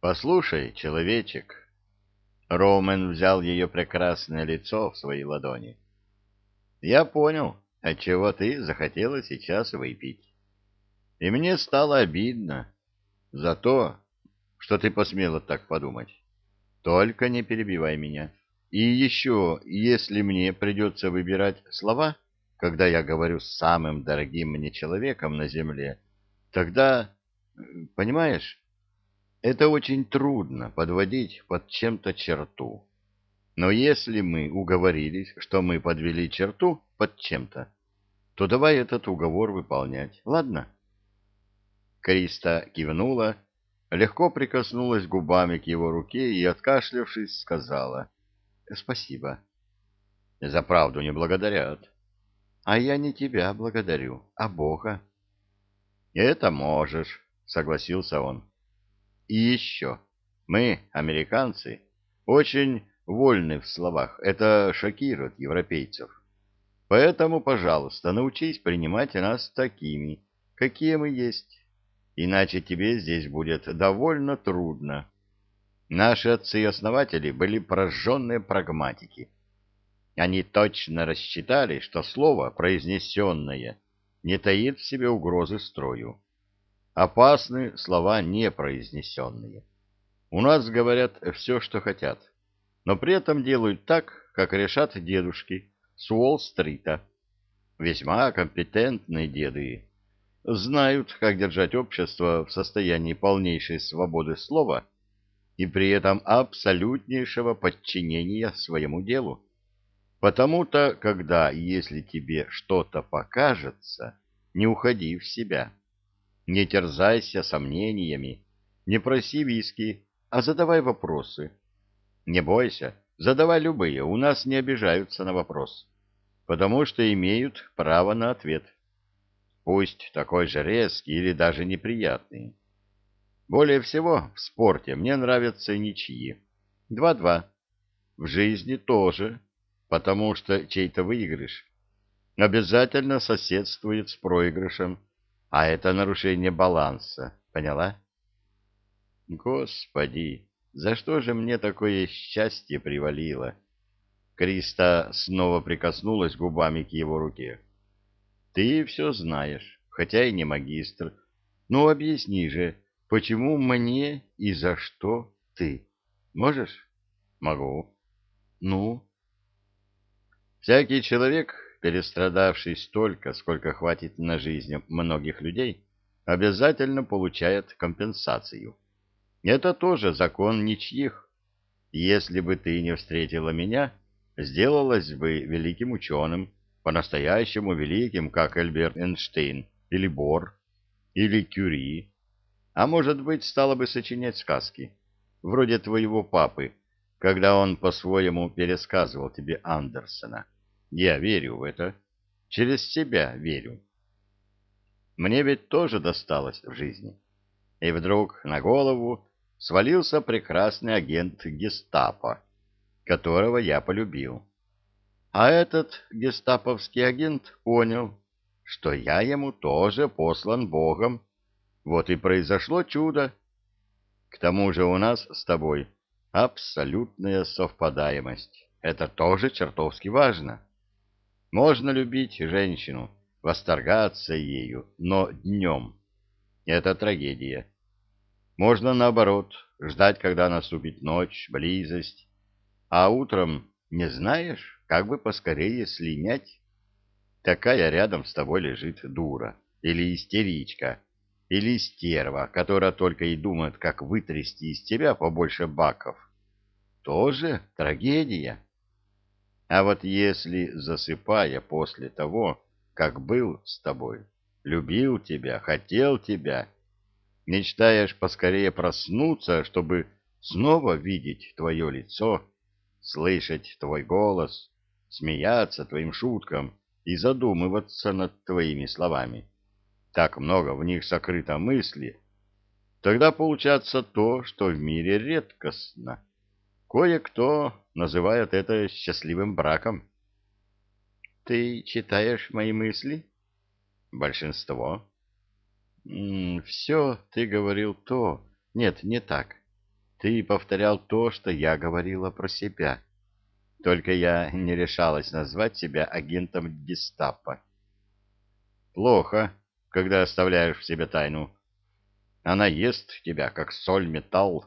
Послушай, человечек. Роумен взял ее прекрасное лицо в свои ладони. Я понял, отчего ты захотела сейчас выпить. И мне стало обидно за то, что ты посмела так подумать. Только не перебивай меня. И еще, если мне придется выбирать слова, когда я говорю с самым дорогим мне человеком на земле, тогда, понимаешь, это очень трудно подводить под чем-то черту. Но если мы уговорились, что мы подвели черту под чем-то, то давай этот уговор выполнять, ладно? Криста кивнула, легко прикоснулась губами к его руке и, откашлявшись, сказала «Спасибо». «За правду не благодарят». «А я не тебя благодарю, а Бога». «Это можешь», — согласился он. И еще. Мы, американцы, очень вольны в словах. Это шокирует европейцев. Поэтому, пожалуйста, научись принимать нас такими, какие мы есть. Иначе тебе здесь будет довольно трудно. Наши отцы-основатели были прожженные прагматики. Они точно рассчитали, что слово, произнесенное, не таит в себе угрозы строю опасны слова непроизнесенные. У нас говорят все, что хотят, но при этом делают так, как решат дедушки с Уолл-стрита. Весьма компетентные деды знают, как держать общество в состоянии полнейшей свободы слова и при этом абсолютнейшего подчинения своему делу. Потому-то, когда, если тебе что-то покажется, не уходи в себя не терзайся сомнениями, не проси виски, а задавай вопросы. Не бойся, задавай любые, у нас не обижаются на вопрос, потому что имеют право на ответ. Пусть такой же резкий или даже неприятный. Более всего в спорте мне нравятся ничьи. Два-два. В жизни тоже, потому что чей-то выигрыш обязательно соседствует с проигрышем, а это нарушение баланса. Поняла? Господи, за что же мне такое счастье привалило? Криста снова прикоснулась губами к его руке. Ты все знаешь, хотя и не магистр. Ну, объясни же, почему мне и за что ты? Можешь? Могу. Ну? Всякий человек перестрадавший столько, сколько хватит на жизнь многих людей, обязательно получает компенсацию. Это тоже закон ничьих. Если бы ты не встретила меня, сделалась бы великим ученым, по-настоящему великим, как Эльберт Эйнштейн, или Бор, или Кюри, а может быть, стала бы сочинять сказки, вроде твоего папы, когда он по-своему пересказывал тебе Андерсона. Я верю в это. Через себя верю. Мне ведь тоже досталось в жизни. И вдруг на голову свалился прекрасный агент гестапо, которого я полюбил. А этот гестаповский агент понял, что я ему тоже послан Богом. Вот и произошло чудо. К тому же у нас с тобой абсолютная совпадаемость. Это тоже чертовски важно. Можно любить женщину, восторгаться ею, но днем. Это трагедия. Можно, наоборот, ждать, когда наступит ночь, близость, а утром не знаешь, как бы поскорее слинять. Такая рядом с тобой лежит дура, или истеричка, или стерва, которая только и думает, как вытрясти из тебя побольше баков. Тоже трагедия. А вот если, засыпая после того, как был с тобой, любил тебя, хотел тебя, мечтаешь поскорее проснуться, чтобы снова видеть твое лицо, слышать твой голос, смеяться твоим шуткам и задумываться над твоими словами. Так много в них сокрыто мысли. Тогда получается то, что в мире редкостно. Кое-кто называет это счастливым браком. Ты читаешь мои мысли? Большинство. Все, ты говорил то. Нет, не так. ты повторял то, что я говорила про себя. Только я не решалась назвать себя агентом гестапо. Плохо, когда оставляешь в себе тайну. Она ест тебя, как соль металл.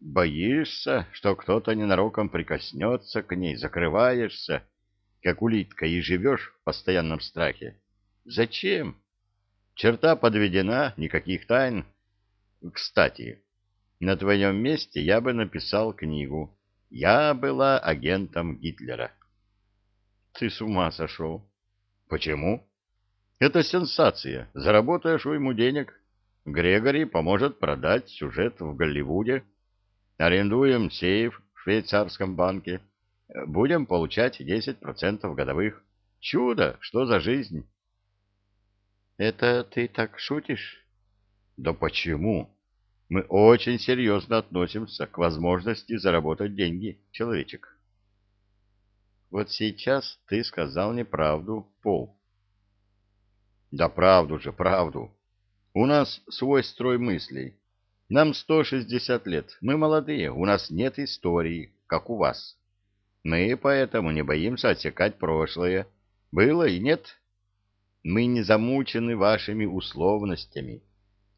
Боишься, что кто-то ненароком прикоснется к ней, закрываешься, как улитка, и живешь в постоянном страхе. Зачем? Черта подведена, никаких тайн. Кстати, на твоем месте я бы написал книгу. Я была агентом Гитлера. Ты с ума сошел. Почему? Это сенсация. Заработаешь уйму денег. Грегори поможет продать сюжет в Голливуде. Арендуем сейф в швейцарском банке. Будем получать 10% годовых. Чудо! Что за жизнь? Это ты так шутишь? Да почему? Мы очень серьезно относимся к возможности заработать деньги, человечек. Вот сейчас ты сказал неправду, Пол. Да правду же, правду. У нас свой строй мыслей. Нам 160 лет, мы молодые, у нас нет истории, как у вас. Мы поэтому не боимся отсекать прошлое. Было и нет. Мы не замучены вашими условностями.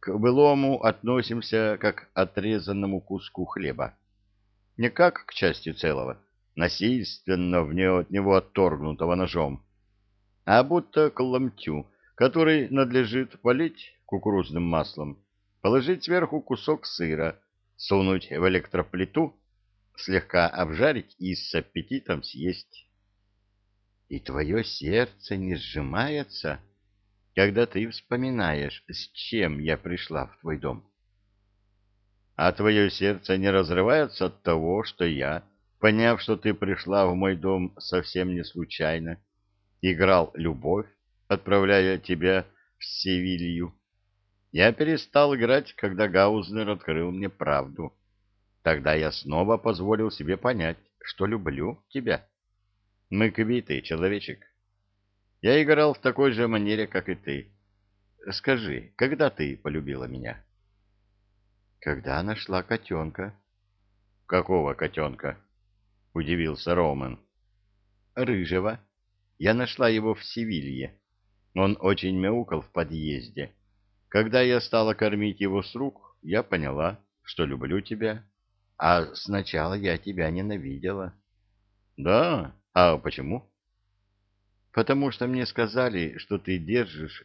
К былому относимся как к отрезанному куску хлеба. Не как к части целого, насильственно в от него отторгнутого ножом, а будто к ломтю, который надлежит полить кукурузным маслом, положить сверху кусок сыра, сунуть в электроплиту, слегка обжарить и с аппетитом съесть. И твое сердце не сжимается, когда ты вспоминаешь, с чем я пришла в твой дом. А твое сердце не разрывается от того, что я, поняв, что ты пришла в мой дом совсем не случайно, играл любовь, отправляя тебя в Севилью. Я перестал играть, когда Гаузнер открыл мне правду. Тогда я снова позволил себе понять, что люблю тебя. Мы квиты, человечек. Я играл в такой же манере, как и ты. Скажи, когда ты полюбила меня? Когда нашла котенка. Какого котенка? Удивился Роман. Рыжего. Я нашла его в Севилье. Он очень мяукал в подъезде. Когда я стала кормить его с рук, я поняла, что люблю тебя. А сначала я тебя ненавидела. Да? А почему? Потому что мне сказали, что ты держишь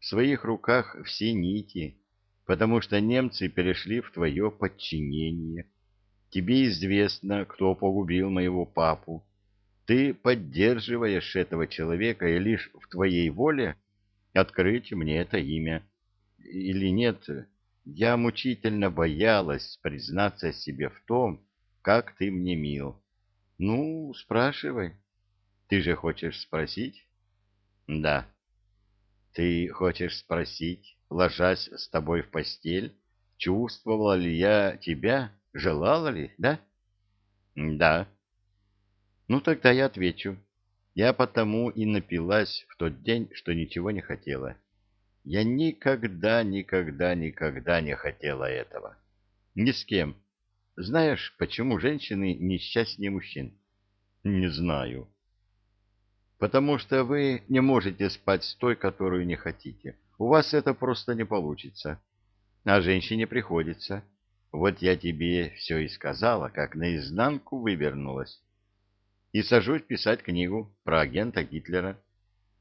в своих руках все нити, потому что немцы перешли в твое подчинение. Тебе известно, кто погубил моего папу, ты поддерживаешь этого человека, и лишь в твоей воле открыть мне это имя. Или нет, я мучительно боялась признаться себе в том, как ты мне мил. Ну, спрашивай. Ты же хочешь спросить? Да. Ты хочешь спросить, ложась с тобой в постель, чувствовала ли я тебя, желала ли, да? Да. Ну, тогда я отвечу. Я потому и напилась в тот день, что ничего не хотела. Я никогда, никогда, никогда не хотела этого. Ни с кем. Знаешь, почему женщины несчастнее мужчин? Не знаю. Потому что вы не можете спать с той, которую не хотите. У вас это просто не получится. А женщине приходится. Вот я тебе все и сказала, как наизнанку вывернулась и сажусь писать книгу про агента Гитлера.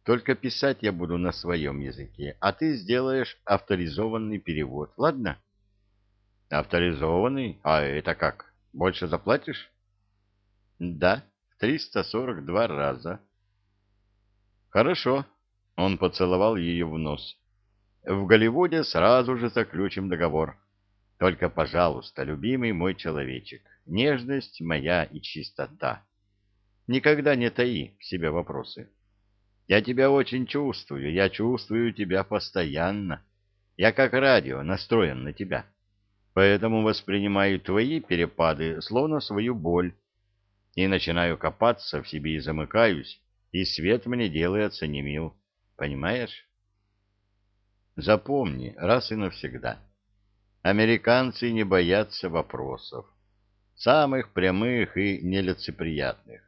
Только писать я буду на своем языке, а ты сделаешь авторизованный перевод, ладно? Авторизованный? А это как? Больше заплатишь? Да, 342 раза. Хорошо. Он поцеловал ее в нос. В Голливуде сразу же заключим договор. Только, пожалуйста, любимый мой человечек, нежность моя и чистота. Никогда не таи в себе вопросы. Я тебя очень чувствую, я чувствую тебя постоянно. Я как радио настроен на тебя. Поэтому воспринимаю твои перепады словно свою боль. И начинаю копаться в себе и замыкаюсь, и свет мне делается немил. Понимаешь? Запомни раз и навсегда. Американцы не боятся вопросов, самых прямых и нелицеприятных.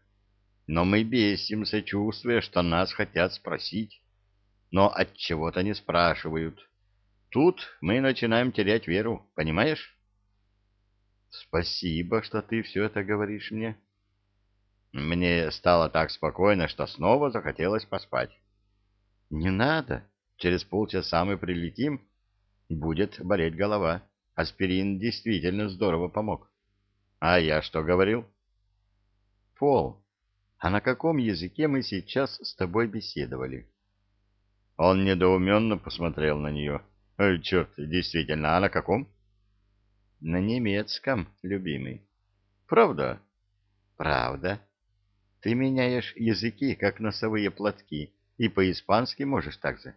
Но мы бесимся, чувствуя, что нас хотят спросить, но от чего-то не спрашивают. Тут мы начинаем терять веру, понимаешь? Спасибо, что ты все это говоришь мне. Мне стало так спокойно, что снова захотелось поспать. Не надо, через полчаса мы прилетим, будет болеть голова. Аспирин действительно здорово помог. А я что говорил? Пол, а на каком языке мы сейчас с тобой беседовали? Он недоуменно посмотрел на нее. Ой, черт, действительно, а на каком? На немецком, любимый. Правда? Правда. Ты меняешь языки, как носовые платки, и по-испански можешь так же.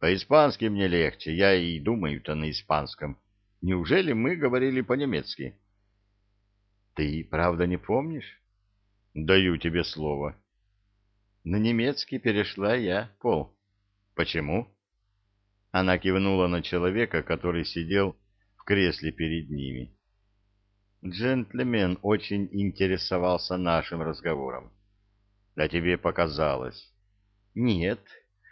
По-испански мне легче, я и думаю-то на испанском. Неужели мы говорили по-немецки? Ты правда не помнишь? Даю тебе слово. На немецкий перешла я, Пол. Почему? Она кивнула на человека, который сидел в кресле перед ними. Джентльмен очень интересовался нашим разговором. А тебе показалось? Нет,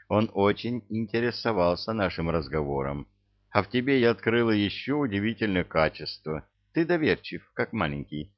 он очень интересовался нашим разговором. А в тебе я открыла еще удивительное качество. Ты доверчив, как маленький.